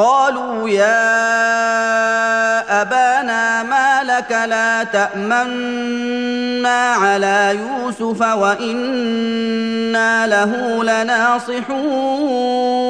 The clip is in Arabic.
قالوا يا أبانا ما لك لا تأمنا على يوسف وإنا له لناصحون.